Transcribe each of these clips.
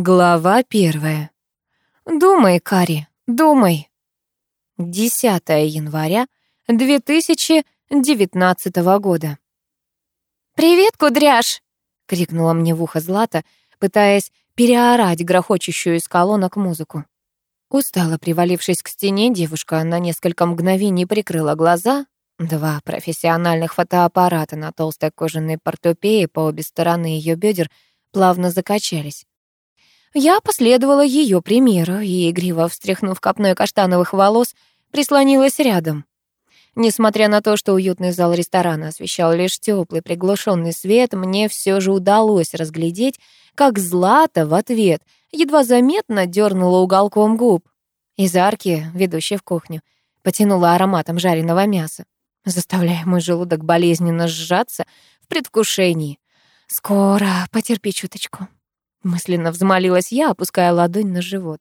Глава первая. Думай, Кари, думай. 10 января 2019 года. «Привет, кудряш!» — крикнула мне в ухо Злата, пытаясь переорать грохочущую из колонок музыку. Устало привалившись к стене, девушка на несколько мгновений прикрыла глаза. Два профессиональных фотоаппарата на толстой кожаной портупее по обе стороны ее бедер плавно закачались. Я последовала ее примеру и, игриво встряхнув копной каштановых волос, прислонилась рядом. Несмотря на то, что уютный зал ресторана освещал лишь теплый приглушенный свет, мне все же удалось разглядеть, как Злата в ответ едва заметно дернула уголком губ. Из арки, ведущей в кухню, потянула ароматом жареного мяса, заставляя мой желудок болезненно сжаться в предвкушении. «Скоро, потерпи чуточку», Мысленно взмолилась я, опуская ладонь на живот.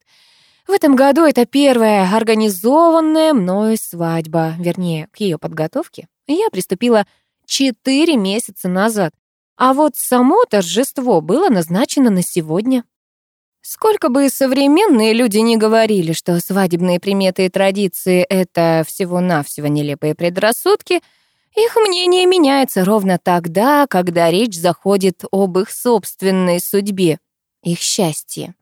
В этом году это первая организованная мною свадьба, вернее, к ее подготовке. Я приступила четыре месяца назад, а вот само торжество было назначено на сегодня. Сколько бы современные люди ни говорили, что свадебные приметы и традиции — это всего-навсего нелепые предрассудки, их мнение меняется ровно тогда, когда речь заходит об их собственной судьбе их счастье.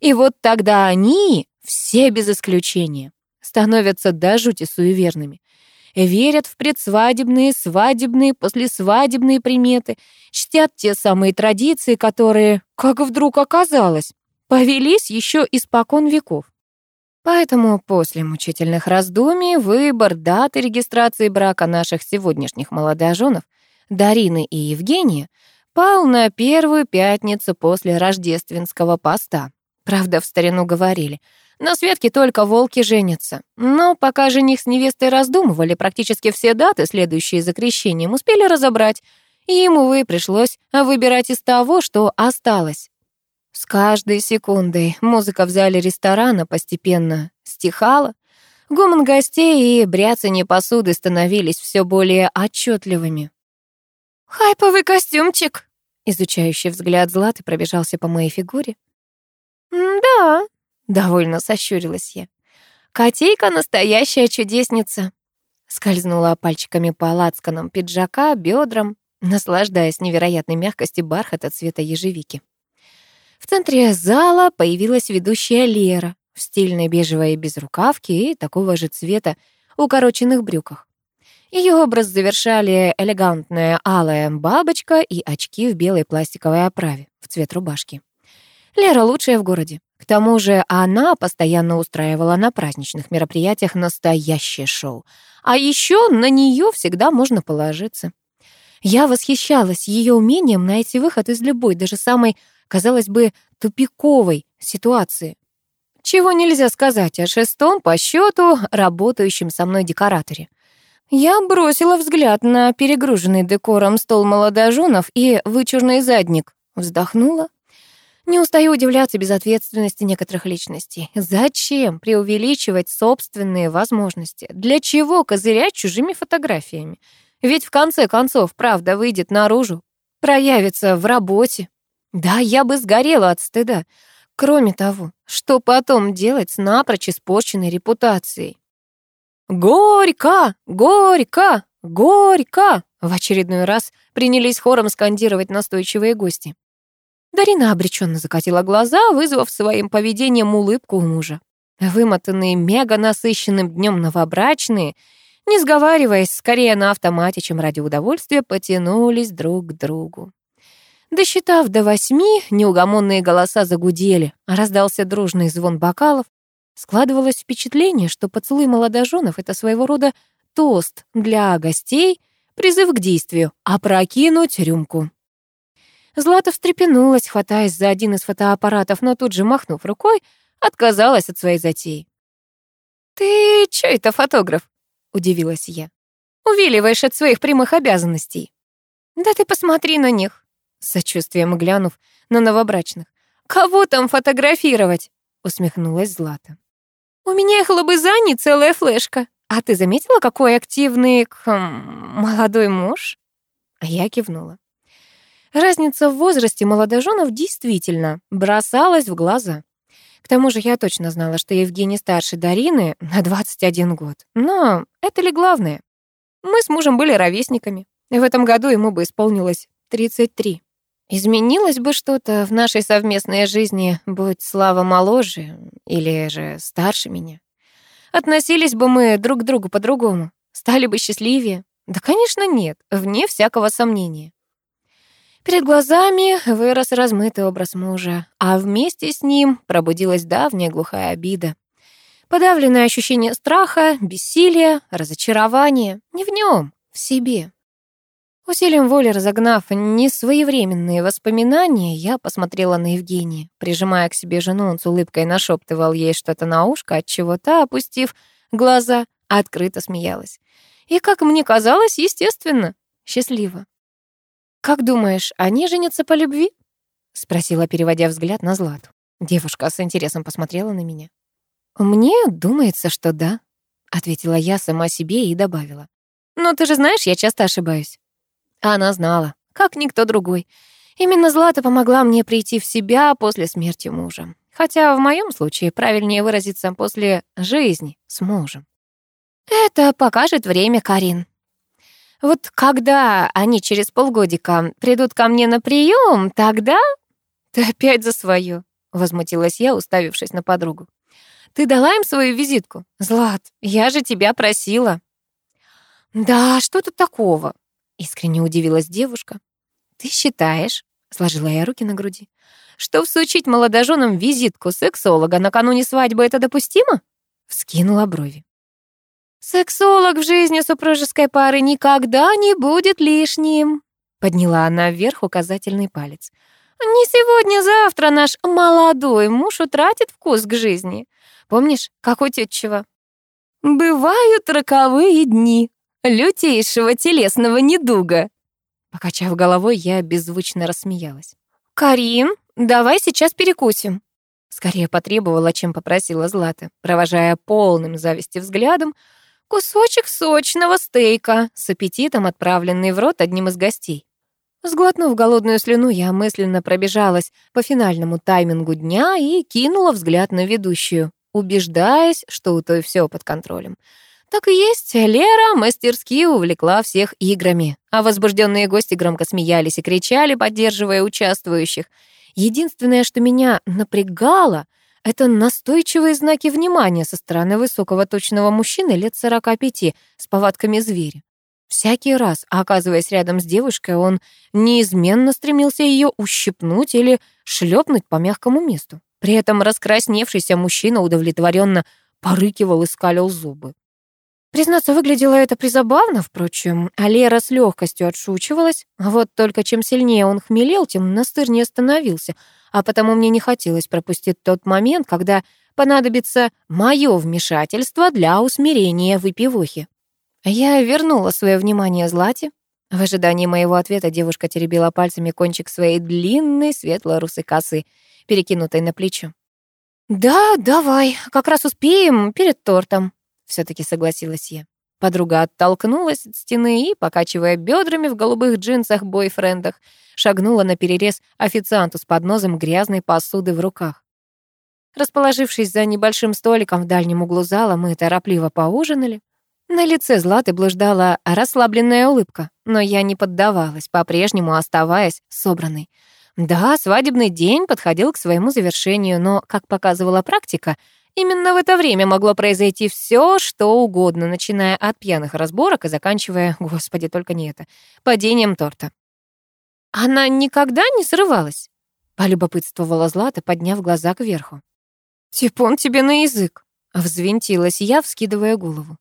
И вот тогда они, все без исключения, становятся до жути суеверными. Верят в предсвадебные, свадебные, послесвадебные приметы, чтят те самые традиции, которые, как вдруг оказалось, повелись еще испокон веков. Поэтому после мучительных раздумий выбор даты регистрации брака наших сегодняшних молодоженов Дарины и Евгения — пал на первую пятницу после рождественского поста. Правда, в старину говорили, на Светке только волки женятся. Но пока жених с невестой раздумывали, практически все даты, следующие за крещением, успели разобрать, и ему, увы, пришлось выбирать из того, что осталось. С каждой секундой музыка в зале ресторана постепенно стихала, гомон гостей и бряцание посуды становились все более отчетливыми. «Хайповый костюмчик!» Изучающий взгляд Златы пробежался по моей фигуре. «Да», — довольно сощурилась я. «Котейка — настоящая чудесница». Скользнула пальчиками по лацканам пиджака, бедрам, наслаждаясь невероятной мягкостью бархата цвета ежевики. В центре зала появилась ведущая Лера в стильной бежевой безрукавке и такого же цвета укороченных брюках. Ее образ завершали элегантная алая бабочка и очки в белой пластиковой оправе в цвет рубашки. Лера лучшая в городе. К тому же она постоянно устраивала на праздничных мероприятиях настоящее шоу. А еще на нее всегда можно положиться. Я восхищалась ее умением найти выход из любой, даже самой, казалось бы, тупиковой ситуации. Чего нельзя сказать о шестом по счету работающем со мной декораторе. Я бросила взгляд на перегруженный декором стол молодоженов и вычурный задник. Вздохнула. Не устаю удивляться безответственности некоторых личностей. Зачем преувеличивать собственные возможности? Для чего козырять чужими фотографиями? Ведь в конце концов правда выйдет наружу, проявится в работе. Да, я бы сгорела от стыда. Кроме того, что потом делать с напрочь испорченной репутацией? «Горько! Горько! Горько!» В очередной раз принялись хором скандировать настойчивые гости. Дарина обреченно закатила глаза, вызвав своим поведением улыбку у мужа. Вымотанные мега насыщенным днем новобрачные, не сговариваясь, скорее на автомате, чем ради удовольствия, потянулись друг к другу. Досчитав до восьми, неугомонные голоса загудели, раздался дружный звон бокалов, Складывалось впечатление, что поцелуй молодоженов — это своего рода тост для гостей, призыв к действию — опрокинуть рюмку. Злата встрепенулась, хватаясь за один из фотоаппаратов, но тут же, махнув рукой, отказалась от своей затеи. «Ты чё это фотограф?» — удивилась я. «Увиливаешь от своих прямых обязанностей». «Да ты посмотри на них», — с сочувствием глянув на новобрачных. «Кого там фотографировать?» — усмехнулась Злата. «У меня их лобызаний целая флешка. А ты заметила, какой активный хм, молодой муж?» Я кивнула. Разница в возрасте молодоженов действительно бросалась в глаза. К тому же я точно знала, что Евгений старше Дарины на 21 год. Но это ли главное? Мы с мужем были ровесниками. В этом году ему бы исполнилось 33. Изменилось бы что-то в нашей совместной жизни, будь Слава моложе или же старше меня. Относились бы мы друг к другу по-другому, стали бы счастливее. Да, конечно, нет, вне всякого сомнения. Перед глазами вырос размытый образ мужа, а вместе с ним пробудилась давняя глухая обида. Подавленное ощущение страха, бессилия, разочарования. Не в нем, в себе. Усилием воли разогнав несвоевременные воспоминания, я посмотрела на Евгения. Прижимая к себе жену, он с улыбкой нашептывал ей что-то на ушко, от чего та, опустив глаза, открыто смеялась. И, как мне казалось, естественно, счастливо. «Как думаешь, они женятся по любви?» — спросила, переводя взгляд на Злату. Девушка с интересом посмотрела на меня. «Мне думается, что да», — ответила я сама себе и добавила. «Но ты же знаешь, я часто ошибаюсь». Она знала, как никто другой. Именно Злата помогла мне прийти в себя после смерти мужа. Хотя в моем случае правильнее выразиться после жизни с мужем. «Это покажет время, Карин», вот когда они через полгодика придут ко мне на прием, тогда... Ты опять за свое, возмутилась я, уставившись на подругу. Ты дала им свою визитку? Злат, я же тебя просила. Да, что тут такого? Искренне удивилась девушка. Ты считаешь, сложила я руки на груди, что всучить молодоженам визитку сексолога накануне свадьбы это допустимо? Вскинула брови. «Сексолог в жизни супружеской пары никогда не будет лишним», подняла она вверх указательный палец. «Не сегодня-завтра наш молодой муж утратит вкус к жизни. Помнишь, как у тетчего? «Бывают роковые дни лютейшего телесного недуга». Покачав головой, я беззвучно рассмеялась. «Карин, давай сейчас перекусим». Скорее потребовала, чем попросила Злата, провожая полным зависти взглядом, Кусочек сочного стейка, с аппетитом отправленный в рот одним из гостей. Сглотнув голодную слюну, я мысленно пробежалась по финальному таймингу дня и кинула взгляд на ведущую, убеждаясь, что у той все под контролем. Так и есть, Лера мастерски увлекла всех играми, а возбужденные гости громко смеялись и кричали, поддерживая участвующих. Единственное, что меня напрягало, это настойчивые знаки внимания со стороны высокого точного мужчины лет 45 с повадками зверя. Всякий раз, оказываясь рядом с девушкой, он неизменно стремился ее ущипнуть или шлепнуть по мягкому месту. При этом раскрасневшийся мужчина удовлетворенно порыкивал и скалил зубы. Признаться, выглядело это призабавно, впрочем, а с легкостью отшучивалась. Вот только чем сильнее он хмелел, тем настырнее становился, а потому мне не хотелось пропустить тот момент, когда понадобится мое вмешательство для усмирения выпивохи. Я вернула свое внимание Злате. В ожидании моего ответа девушка теребила пальцами кончик своей длинной светло-русой косы, перекинутой на плечо. «Да, давай, как раз успеем перед тортом», все таки согласилась я. Подруга оттолкнулась от стены и, покачивая бедрами в голубых джинсах-бойфрендах, шагнула на перерез официанту с подносом грязной посуды в руках. Расположившись за небольшим столиком в дальнем углу зала, мы торопливо поужинали. На лице Златы блуждала расслабленная улыбка, но я не поддавалась, по-прежнему оставаясь собранной. Да, свадебный день подходил к своему завершению, но, как показывала практика, Именно в это время могло произойти все, что угодно, начиная от пьяных разборок и заканчивая, господи, только не это, падением торта. «Она никогда не срывалась?» — полюбопытствовала Злата, подняв глаза кверху. «Типун тебе на язык!» — взвинтилась я, вскидывая голову.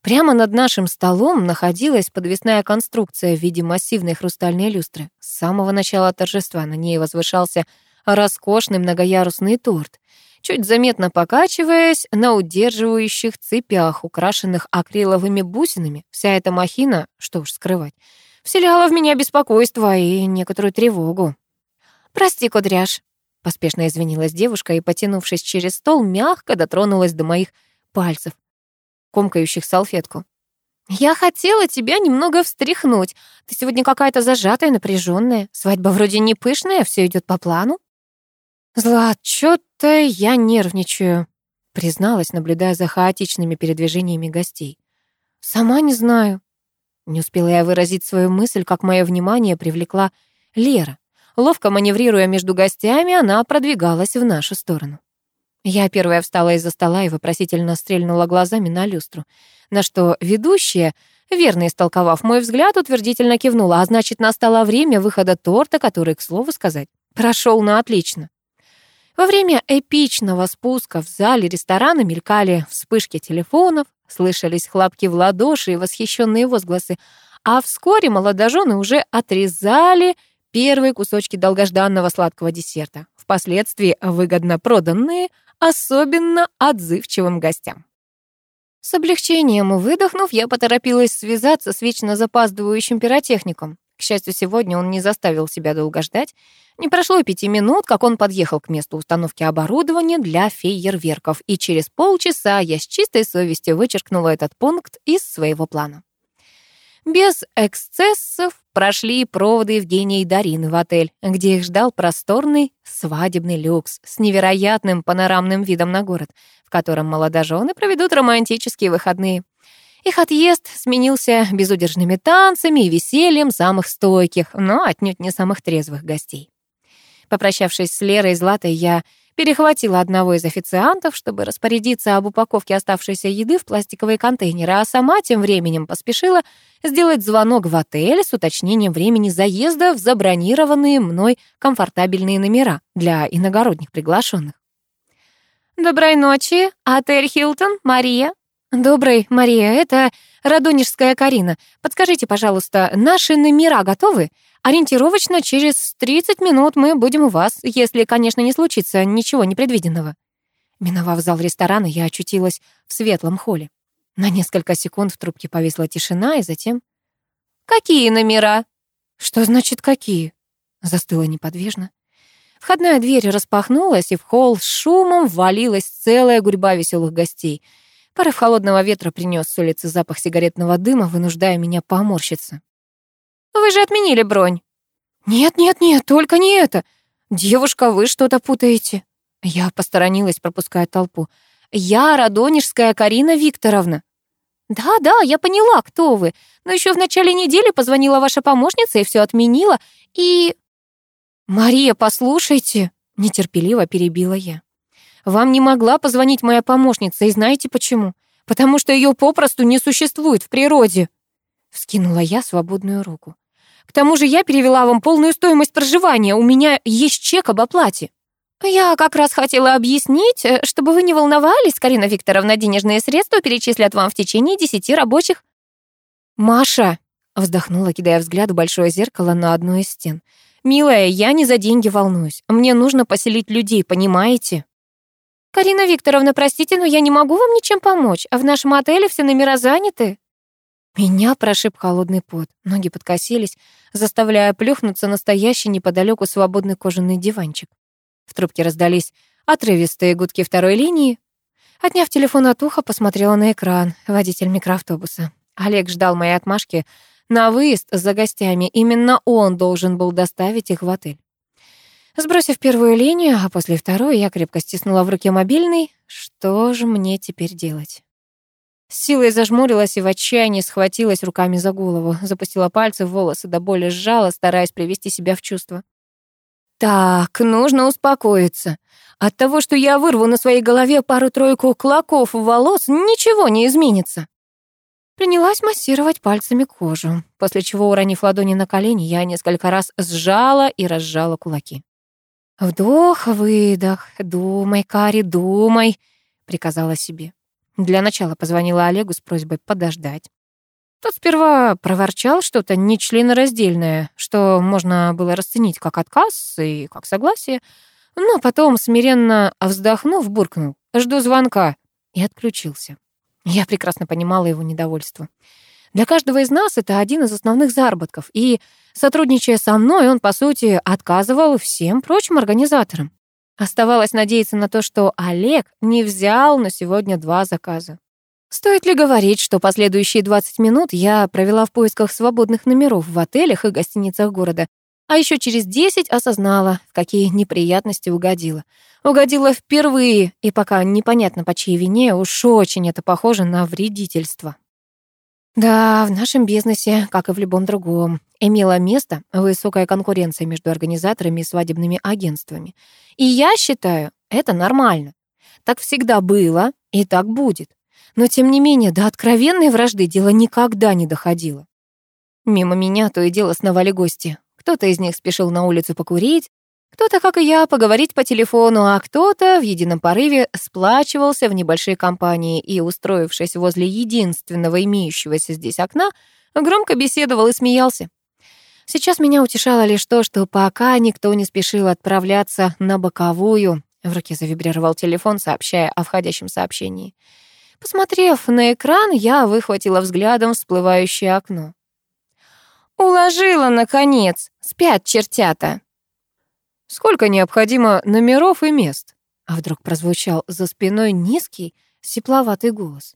Прямо над нашим столом находилась подвесная конструкция в виде массивной хрустальной люстры. С самого начала торжества на ней возвышался роскошный многоярусный торт чуть заметно покачиваясь на удерживающих цепях, украшенных акриловыми бусинами. Вся эта махина, что уж скрывать, вселяла в меня беспокойство и некоторую тревогу. «Прости, кудряш», — поспешно извинилась девушка и, потянувшись через стол, мягко дотронулась до моих пальцев, комкающих салфетку. «Я хотела тебя немного встряхнуть. Ты сегодня какая-то зажатая, напряженная. Свадьба вроде не пышная, все идет по плану». «Злат, чё-то я нервничаю», — призналась, наблюдая за хаотичными передвижениями гостей. «Сама не знаю». Не успела я выразить свою мысль, как мое внимание привлекла Лера. Ловко маневрируя между гостями, она продвигалась в нашу сторону. Я первая встала из-за стола и вопросительно стрельнула глазами на люстру, на что ведущая, верно истолковав мой взгляд, утвердительно кивнула, а значит, настало время выхода торта, который, к слову сказать, прошел на отлично. Во время эпичного спуска в зале ресторана мелькали вспышки телефонов, слышались хлопки в ладоши и восхищенные возгласы, а вскоре молодожены уже отрезали первые кусочки долгожданного сладкого десерта, впоследствии выгодно проданные особенно отзывчивым гостям. С облегчением выдохнув, я поторопилась связаться с вечно запаздывающим пиротехником. К счастью, сегодня он не заставил себя долго ждать. Не прошло и пяти минут, как он подъехал к месту установки оборудования для фейерверков, и через полчаса я с чистой совестью вычеркнула этот пункт из своего плана. Без эксцессов прошли проводы Евгения и Дарины в отель, где их ждал просторный свадебный люкс с невероятным панорамным видом на город, в котором молодожены проведут романтические выходные. Их отъезд сменился безудержными танцами и весельем самых стойких, но отнюдь не самых трезвых гостей. Попрощавшись с Лерой и Златой, я перехватила одного из официантов, чтобы распорядиться об упаковке оставшейся еды в пластиковые контейнеры, а сама тем временем поспешила сделать звонок в отель с уточнением времени заезда в забронированные мной комфортабельные номера для иногородних приглашенных. «Доброй ночи, отель Хилтон, Мария». «Доброй, Мария, это Радонежская Карина. Подскажите, пожалуйста, наши номера готовы? Ориентировочно через 30 минут мы будем у вас, если, конечно, не случится ничего непредвиденного». Миновав зал ресторана, я очутилась в светлом холле. На несколько секунд в трубке повисла тишина, и затем... «Какие номера?» «Что значит «какие»?» Застыла неподвижно. Входная дверь распахнулась, и в холл с шумом ввалилась целая гурьба веселых гостей. Порыв холодного ветра принес с улицы запах сигаретного дыма, вынуждая меня поморщиться. Вы же отменили бронь». «Нет, нет, нет, только не это. Девушка, вы что-то путаете». Я посторонилась, пропуская толпу. «Я Радонежская Карина Викторовна». «Да, да, я поняла, кто вы. Но еще в начале недели позвонила ваша помощница и все отменила. И...» «Мария, послушайте», — нетерпеливо перебила я. «Вам не могла позвонить моя помощница, и знаете почему? Потому что ее попросту не существует в природе». Вскинула я свободную руку. К тому же я перевела вам полную стоимость проживания. У меня есть чек об оплате». «Я как раз хотела объяснить, э, чтобы вы не волновались, Карина Викторовна, денежные средства перечислят вам в течение десяти рабочих». «Маша», — вздохнула, кидая взгляд в большое зеркало на одну из стен. «Милая, я не за деньги волнуюсь. Мне нужно поселить людей, понимаете?» «Карина Викторовна, простите, но я не могу вам ничем помочь. А в нашем отеле все номера заняты». Меня прошиб холодный пот, ноги подкосились, заставляя плюхнуться настоящий неподалеку свободный кожаный диванчик. В трубке раздались отрывистые гудки второй линии. Отняв телефон от уха, посмотрела на экран. Водитель микроавтобуса. Олег ждал моей отмашки на выезд за гостями. Именно он должен был доставить их в отель. Сбросив первую линию, а после второй, я крепко стиснула в руке мобильный. Что же мне теперь делать? С силой зажмурилась и в отчаянии схватилась руками за голову, запустила пальцы в волосы, до боли сжала, стараясь привести себя в чувство. Так, нужно успокоиться. От того, что я вырву на своей голове пару-тройку клоков волос, ничего не изменится. Принялась массировать пальцами кожу, после чего, уронив ладони на колени, я несколько раз сжала и разжала кулаки. «Вдох-выдох, думай, Кари, думай», — приказала себе. Для начала позвонила Олегу с просьбой подождать. Тот сперва проворчал что-то нечленораздельное, что можно было расценить как отказ и как согласие, но потом, смиренно вздохнув, буркнул «Жду звонка» и отключился. Я прекрасно понимала его недовольство. Для каждого из нас это один из основных заработков, и, сотрудничая со мной, он, по сути, отказывал всем прочим организаторам. Оставалось надеяться на то, что Олег не взял на сегодня два заказа. Стоит ли говорить, что последующие 20 минут я провела в поисках свободных номеров в отелях и гостиницах города, а еще через 10 осознала, в какие неприятности угодила. Угодила впервые, и пока непонятно по чьей вине, уж очень это похоже на вредительство. Да, в нашем бизнесе, как и в любом другом, имела место высокая конкуренция между организаторами и свадебными агентствами. И я считаю, это нормально. Так всегда было и так будет. Но, тем не менее, до откровенной вражды дело никогда не доходило. Мимо меня то и дело сновали гости. Кто-то из них спешил на улицу покурить, кто-то, как и я, поговорить по телефону, а кто-то в едином порыве сплачивался в небольшой компании и, устроившись возле единственного имеющегося здесь окна, громко беседовал и смеялся. Сейчас меня утешало лишь то, что пока никто не спешил отправляться на боковую. В руке завибрировал телефон, сообщая о входящем сообщении. Посмотрев на экран, я выхватила взглядом всплывающее окно. «Уложила, наконец! Спят чертята!» «Сколько необходимо номеров и мест?» А вдруг прозвучал за спиной низкий, сепловатый голос.